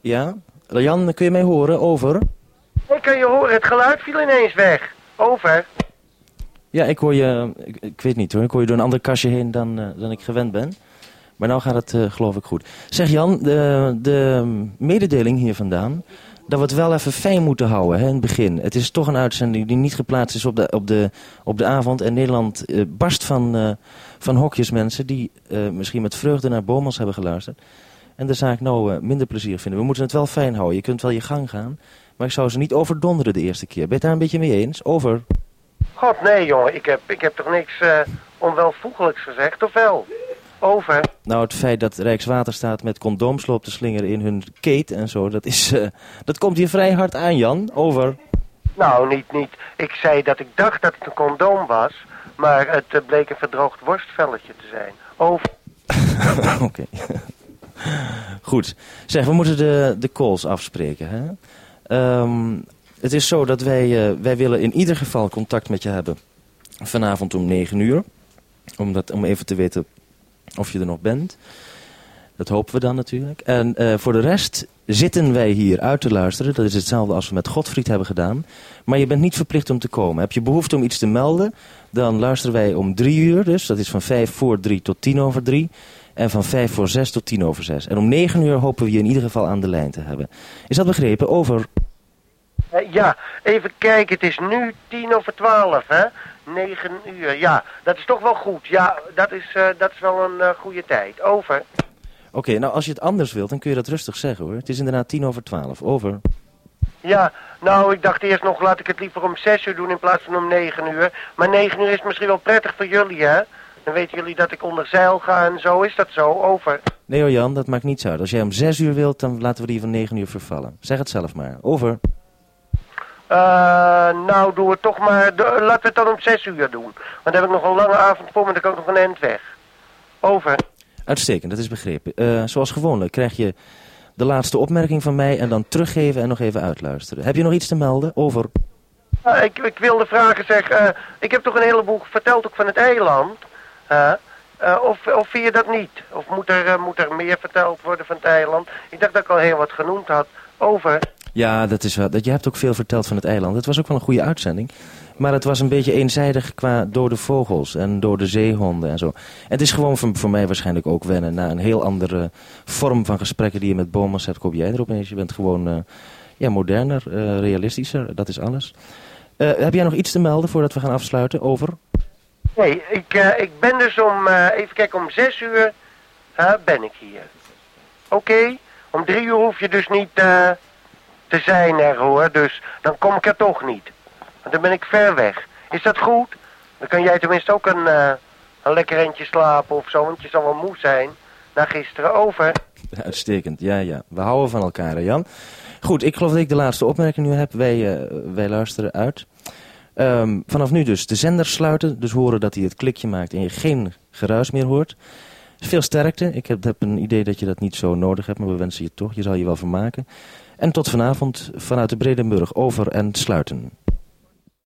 Ja? Jan, kun je mij horen? Over? Ik kan je horen, het geluid viel ineens weg. Over. Ja, ik hoor je, ik, ik weet niet hoor, ik hoor je door een ander kastje heen dan, eh, dan ik gewend ben. Maar nou gaat het eh, geloof ik goed. Zeg Jan, de, de mededeling hier vandaan, dat we het wel even fijn moeten houden hè, in het begin. Het is toch een uitzending die niet geplaatst is op de, op de, op de avond. En Nederland eh, barst van, van hokjesmensen die eh, misschien met vreugde naar Bomels hebben geluisterd. En de zaak nou eh, minder plezier vinden. We moeten het wel fijn houden. Je kunt wel je gang gaan. Maar ik zou ze niet overdonderen de eerste keer. Ben je het daar een beetje mee eens? Over. God, nee jongen, ik heb, ik heb toch niks eh, onwelvoegelijks gezegd, of wel? Over. Nou, het feit dat Rijkswaterstaat met condooms loopt te slingeren in hun keet en zo, dat, is, eh, dat komt hier vrij hard aan, Jan. Over. Nou, niet, niet. Ik zei dat ik dacht dat het een condoom was, maar het bleek een verdroogd worstvelletje te zijn. Over. Oké. Goed. Zeg, we moeten de, de calls afspreken. Hè? Ehm, het is zo dat wij, eh, wij willen in ieder geval contact met je hebben. Vanavond om 9 uur. Om, dat, om even te weten of je er nog bent. Dat hopen we dan natuurlijk. En eh, voor de rest zitten wij hier uit te luisteren. Dat is hetzelfde als we met Godfried hebben gedaan. Maar je bent niet verplicht om te komen. Heb je behoefte om iets te melden, dan luisteren wij om drie uur. Dus dat is van vijf voor drie tot tien over drie. En van vijf voor zes tot tien over zes. En om negen uur hopen we je in ieder geval aan de lijn te hebben. Is dat begrepen? Over. Eh, ja, even kijken, het is nu tien over twaalf, hè? Negen uur, ja, dat is toch wel goed. Ja, dat is, eh, dat is wel een eh, goede tijd. Over. Oké, nou als je het anders wilt, dan kun je dat rustig zeggen hoor. Het is inderdaad tien over twaalf. Over. Ja, nou, ik dacht eerst nog, laat ik het liever om zes uur doen in plaats van om negen uur. Maar negen uur is misschien wel prettig voor jullie, hè? Dan weten jullie dat ik onder zeil ga en zo. Is dat zo? Over. Nee hoor Jan, dat maakt niets uit. Als jij om zes uur wilt, dan laten we die van negen uur vervallen. Zeg het zelf maar. Over. Eh, nou, doe het toch maar. laten we het dan om zes uur doen. Want dan heb ik nog een lange avond voor me, dan kan ik nog een eind weg. Over. Uitstekend, dat is begrepen. Eh, zoals gewoonlijk krijg je de laatste opmerking van mij en dan teruggeven en nog even uitluisteren. Heb je nog iets te melden? Over. Eh, ik, ik wilde vragen, zeg. eh, ik heb toch een heleboel verteld ook van het eiland. Hè? Eh, of, of vind je dat niet? Of moet er, eh, moet er meer verteld worden van het eiland? Ik dacht dat ik al heel wat genoemd had. Over. Ja, dat is wel. Dat, je hebt ook veel verteld van het eiland. Het was ook wel een goede uitzending. Maar het was een beetje eenzijdig qua dode vogels en dode zeehonden en zo. Het is gewoon voor, voor mij waarschijnlijk ook wennen naar een heel andere vorm van gesprekken die je met Bomas hebt. Kom jij er opeens? Je bent gewoon eh, ja, moderner, eh, realistischer. Dat is alles. Eh, heb jij nog iets te melden voordat we gaan afsluiten? Over. Nee, ik, eh, ik ben dus om, eh, even kijken, om zes uur hè, ben ik hier. Oké, om drie uur hoef je dus niet eh, te zijn er hoor, dus dan kom ik er toch niet. Want dan ben ik ver weg. Is dat goed? Dan kan jij tenminste ook een, eh, een lekker eentje slapen of zo, want je zal wel moe zijn na gisteren over. Uitstekend, ja, ja. We houden van elkaar, Jan. Goed, ik geloof dat ik de laatste opmerking nu heb. Wij, eh, wij luisteren uit. Ehm, vanaf nu dus de zender sluiten. Dus horen dat hij het klikje maakt en je geen geruis meer hoort. Veel sterkte. Ik heb, heb een idee dat je dat niet zo nodig hebt, maar we wensen je toch. Je zal je wel vermaken. En tot vanavond vanuit de Bredenburg over en sluiten.